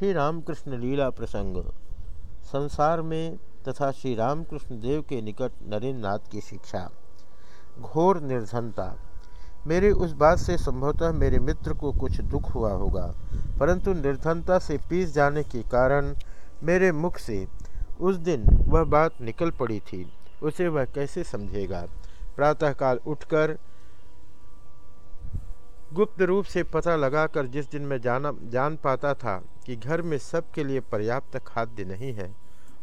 श्री रामकृष्ण लीला प्रसंग। संसार में तथा श्री रामकृष्ण देव के निकट नरेंद्र नाथ की शिक्षा। घोर निर्धनता। मेरी उस बात से संभवतः मेरे मित्र को कुछ दुख हुआ होगा, परंतु निर्धनता से पीस जाने के कारण मेरे मुख से उस दिन वह बात निकल पड़ी थी। उसे वह कैसे समझेगा? प्रातःकाल उठकर गुप्त रूप से पता लगाकर जिस दिन मैं जाना, जान पाता था कि घर में सबके लिए पर्याप्त खाद्य नहीं है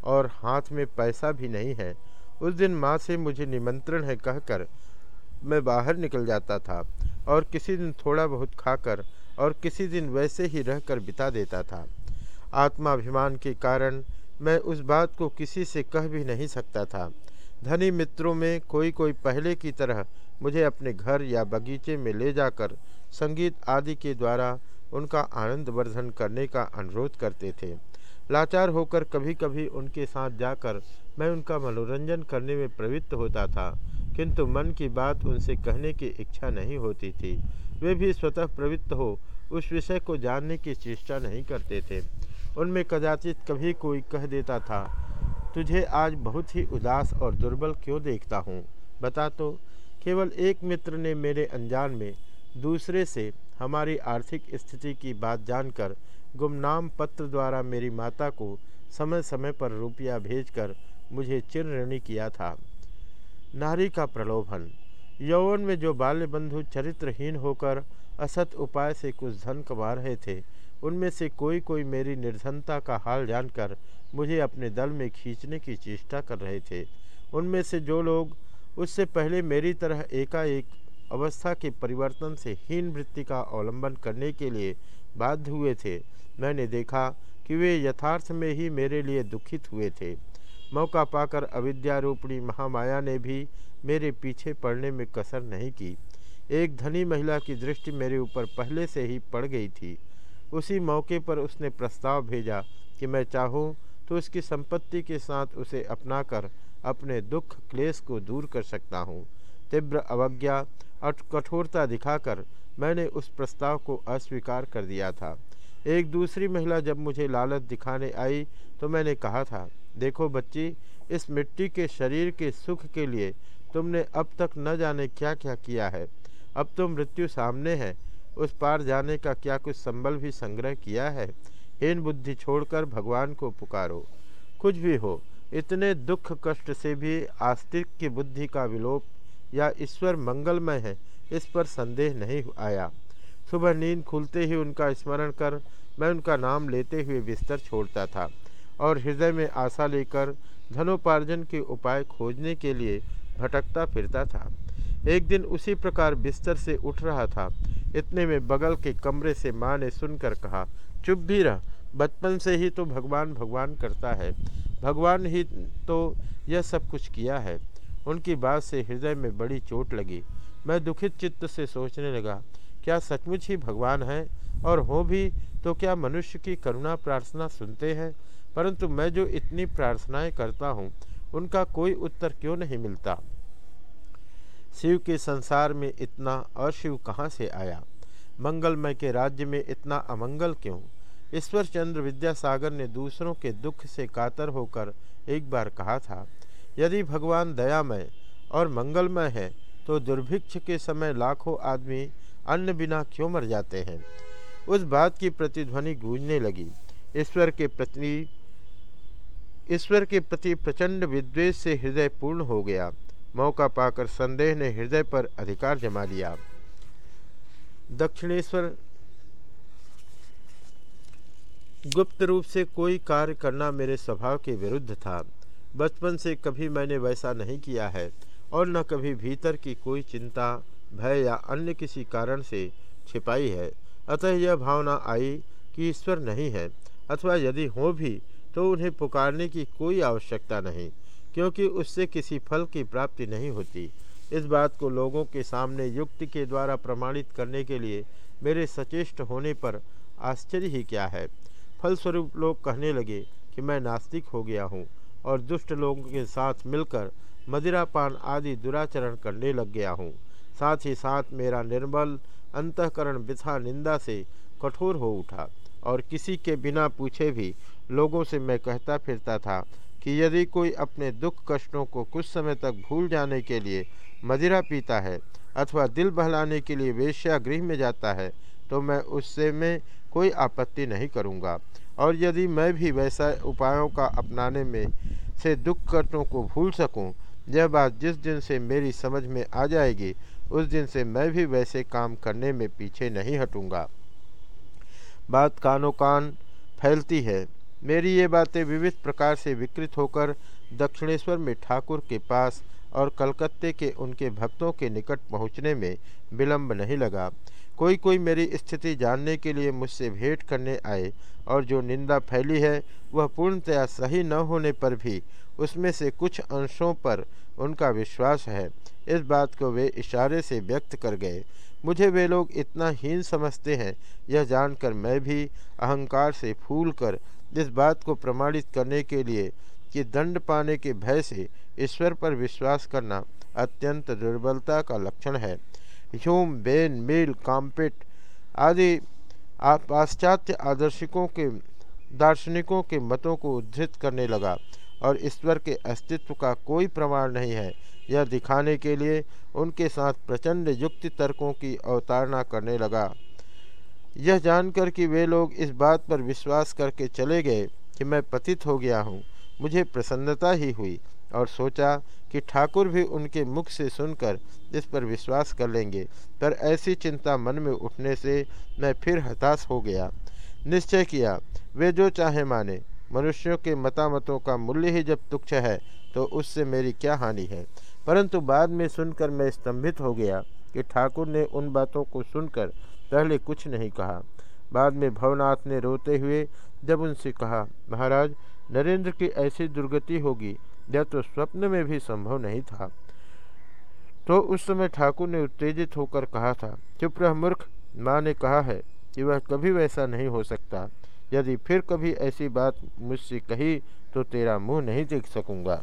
और हाथ में पैसा भी नहीं है, उस दिन माँ से मुझे निमंत्रण है कहकर मैं बाहर निकल जाता था और किसी दिन थोड़ा बहुत खाकर और किसी दिन वैसे ही रहकर बिता देता था। आत्माभिमान के कारण मैं उस बात को किसी से कह भी नहीं सकता था। धनी मित्रों में कोई कोई पहले की तरह मुझे अपने घर या बगीचे में ले जाकर संगीत आदि के द्वारा उनका आनंद वर्धन करने का अनुरोध करते थे। लाचार होकर कभी कभी उनके साथ जाकर मैं उनका मनोरंजन करने में प्रवृत्त होता था, किंतु मन की बात उनसे कहने की इच्छा नहीं होती थी। वे भी स्वतः प्रवृत्त हो, उस विषय को जानने की चेष्टा नहीं करते थे। उनमें कदाचित कभी कोई कह देता था, तुझे आज बहुत ही उदास और दुर्बल क्यों देखता हूँ? बता तो। केवल एक मित्र ने मेरे अनजान में दूसरे से हमारी आर्थिक स्थिति की बात जानकर गुमनाम पत्र द्वारा मेरी माता को समय समय पर रुपया भेजकर मुझे चिर ऋणी किया था। नारी का प्रलोभन। यौवन में जो बाल्य बंधु चरित्रहीन होकर असत उपाय से कुछ धन कमा रहे थे, उनमें से कोई कोई मेरी निर्धनता का हाल जानकर मुझे अपने दल में खींचने की चेष्टा कर रहे थे। उनमें से जो लोग उससे पहले मेरी तरह एकाएक अवस्था के परिवर्तन से हीन वृत्ति का अवलंबन करने के लिए बाध्य हुए थे। मैंने देखा कि वे यथार्थ में ही मेरे लिए दुखित हुए थे। मौका पाकर अविद्यारूपणी महामाया ने भी मेरे पीछे पड़ने में कसर नहीं की। एक धनी महिला की दृष्टि मेरे ऊपर पहले से ही पड़ गई थी। उसी मौके पर उसने प्रस्ताव भेजा कि मैं चाहूँ तो उसकी संपत्ति के साथ उसे अपनाकर अपने दुख क्लेश को दूर कर सकता हूँ। तीव्र अवज्ञा और कठोरता दिखाकर मैंने उस प्रस्ताव को अस्वीकार कर दिया था। एक दूसरी महिला जब मुझे लालच दिखाने आई तो मैंने कहा था, देखो बच्ची, इस मिट्टी के शरीर के सुख के लिए तुमने अब तक न जाने क्या क्या किया है। अब तो मृत्यु सामने है, उस पार जाने का क्या कुछ संबल भी संग्रह किया है? हीन बुद्धि छोड़कर भगवान को पुकारो। कुछ भी हो इतने दुख कष्ट से भी आस्तिक की बुद्धि का विलोप या ईश्वर मंगलमय है, इस पर संदेह नहीं आया। सुबह नींद खुलते ही उनका स्मरण कर मैं उनका नाम लेते हुए बिस्तर छोड़ता था और हृदय में आशा लेकर धनोपार्जन के उपाय खोजने के लिए भटकता फिरता था। एक दिन उसी प्रकार बिस्तर से उठ रहा था। इतने में बगल के कमरे से माँ ने सुनकर कहा, चुप भी रह, बचपन से ही तो भगवान भगवान करता है। भगवान ही तो यह सब कुछ किया है। उनकी बात से हृदय में बड़ी चोट लगी। मैं दुखित चित्त से सोचने लगा, क्या सचमुच ही भगवान हैं? और हो भी तो क्या मनुष्य की करुणा प्रार्थना सुनते हैं? परंतु मैं जो इतनी प्रार्थनाएँ करता हूँ, उनका कोई उत्तर क्यों नहीं मिलता? शिव के संसार में इतना अशिव कहाँ से आया? मंगलमय के राज्य में इतना अमंगल क्यों? ईश्वर चंद्र विद्यासागर ने दूसरों के दुख से कातर होकर एक बार कहा था, यदि भगवान दयामय और मंगलमय है तो दुर्भिक्ष के समय लाखों आदमी अन्न बिना क्यों मर जाते हैं? उस बात की प्रतिध्वनि गूंजने लगी। ईश्वर के प्रति, ईश्वर के प्रति प्रचंड विद्वेष से हृदय पूर्ण हो गया। मौका पाकर संदेह ने हृदय पर अधिकार जमा लिया। दक्षिणेश्वर गुप्त रूप से कोई कार्य करना मेरे स्वभाव के विरुद्ध था। बचपन से कभी मैंने वैसा नहीं किया है, और न कभी भीतर की कोई चिंता, भय या अन्य किसी कारण से छिपाई है। अतः यह भावना आई कि ईश्वर नहीं है, अथवा यदि हो भी तो उन्हें पुकारने की कोई आवश्यकता नहीं, क्योंकि उससे किसी फल की प्राप्ति नहीं होती। इस बात को लोगों के सामने युक्ति के द्वारा प्रमाणित करने के लिए मेरे सचेष्ट होने पर आश्चर्य ही क्या है। फलस्वरूप लोग कहने लगे कि मैं नास्तिक हो गया हूँ और दुष्ट लोगों के साथ मिलकर मदिरापान आदि दुराचरण करने लग गया हूँ। साथ ही साथ मेरा निर्बल अंतकरण बिथा निंदा से कठोर हो उठा और किसी के बिना पूछे भी लोगों से मैं कहता फिरता था कि यदि कोई अपने दुख कष्टों को कुछ समय तक भूल जाने के लिए मदिरा पीता है अथवा दिल बहलाने के लिए वेश्या गृह में जाता है तो मैं उससे में कोई आपत्ति नहीं करूँगा। और यदि मैं भी वैसा उपायों का अपनाने में से दुख कष्टों को भूल सकूँ, यह बात जिस दिन से मेरी समझ में आ जाएगी उस दिन से मैं भी वैसे काम करने में पीछे नहीं हटूँगा। बात कानो कान फैलती है। मेरी ये बातें विविध प्रकार से विकृत होकर दक्षिणेश्वर में ठाकुर के पास और कलकत्ते के उनके भक्तों के निकट पहुँचने में विलंब नहीं लगा। कोई कोई मेरी स्थिति जानने के लिए मुझसे भेंट करने आए और जो निंदा फैली है, वह पूर्णतया सही न होने पर भी, उसमें से कुछ अंशों पर उनका विश्वास है। इस बात को वे इशारे से व्यक्त कर गए। मुझे वे लोग इतना हीन समझते हैं, यह जानकर मैं भी अहंकार से फूल कर इस बात को प्रमाणित करने के लिए कि दंड पाने के भय से ईश्वर पर विश्वास करना अत्यंत दुर्बलता का लक्षण है। ह्यूम, बेन, मिल, काम्पिट आदि पाश्चात्य आदर्शिकों के, दार्शनिकों के मतों को उद्धृत करने लगा और ईश्वर के अस्तित्व का कोई प्रमाण नहीं है। यह दिखाने के लिए उनके साथ प्रचंड युक्ति तर्कों की अवतारणा करने लगा। यह जानकर कि वे लोग इस बात पर विश्वास करके चले गए कि मैं पतित हो गया हूँ। मुझे प्रसन्नता ही हुई। और सोचा कि ठाकुर भी उनके मुख से सुनकर इस पर विश्वास कर लेंगे। पर ऐसी चिंता मन में उठने से मैं फिर हताश हो गया। निश्चय किया, वे जो चाहे माने। मनुष्यों के मतामतों का मूल्य ही जब तुच्छ है तो उससे मेरी क्या हानि है? परंतु बाद में सुनकर मैं स्तंभित हो गया कि ठाकुर ने उन बातों को सुनकर पहले कुछ नहीं कहा। बाद में भवनाथ ने रोते हुए जब उनसे कहा, महाराज, नरेंद्र की ऐसी दुर्गति होगी यह तो स्वप्न में भी संभव नहीं था। तो उस समय ठाकुर ने उत्तेजित होकर कहा था, चुप रह मूर्ख, माँ ने कहा है कि वह कभी वैसा नहीं हो सकता। यदि फिर कभी ऐसी बात मुझसे कही तो तेरा मुँह नहीं देख सकूँगा।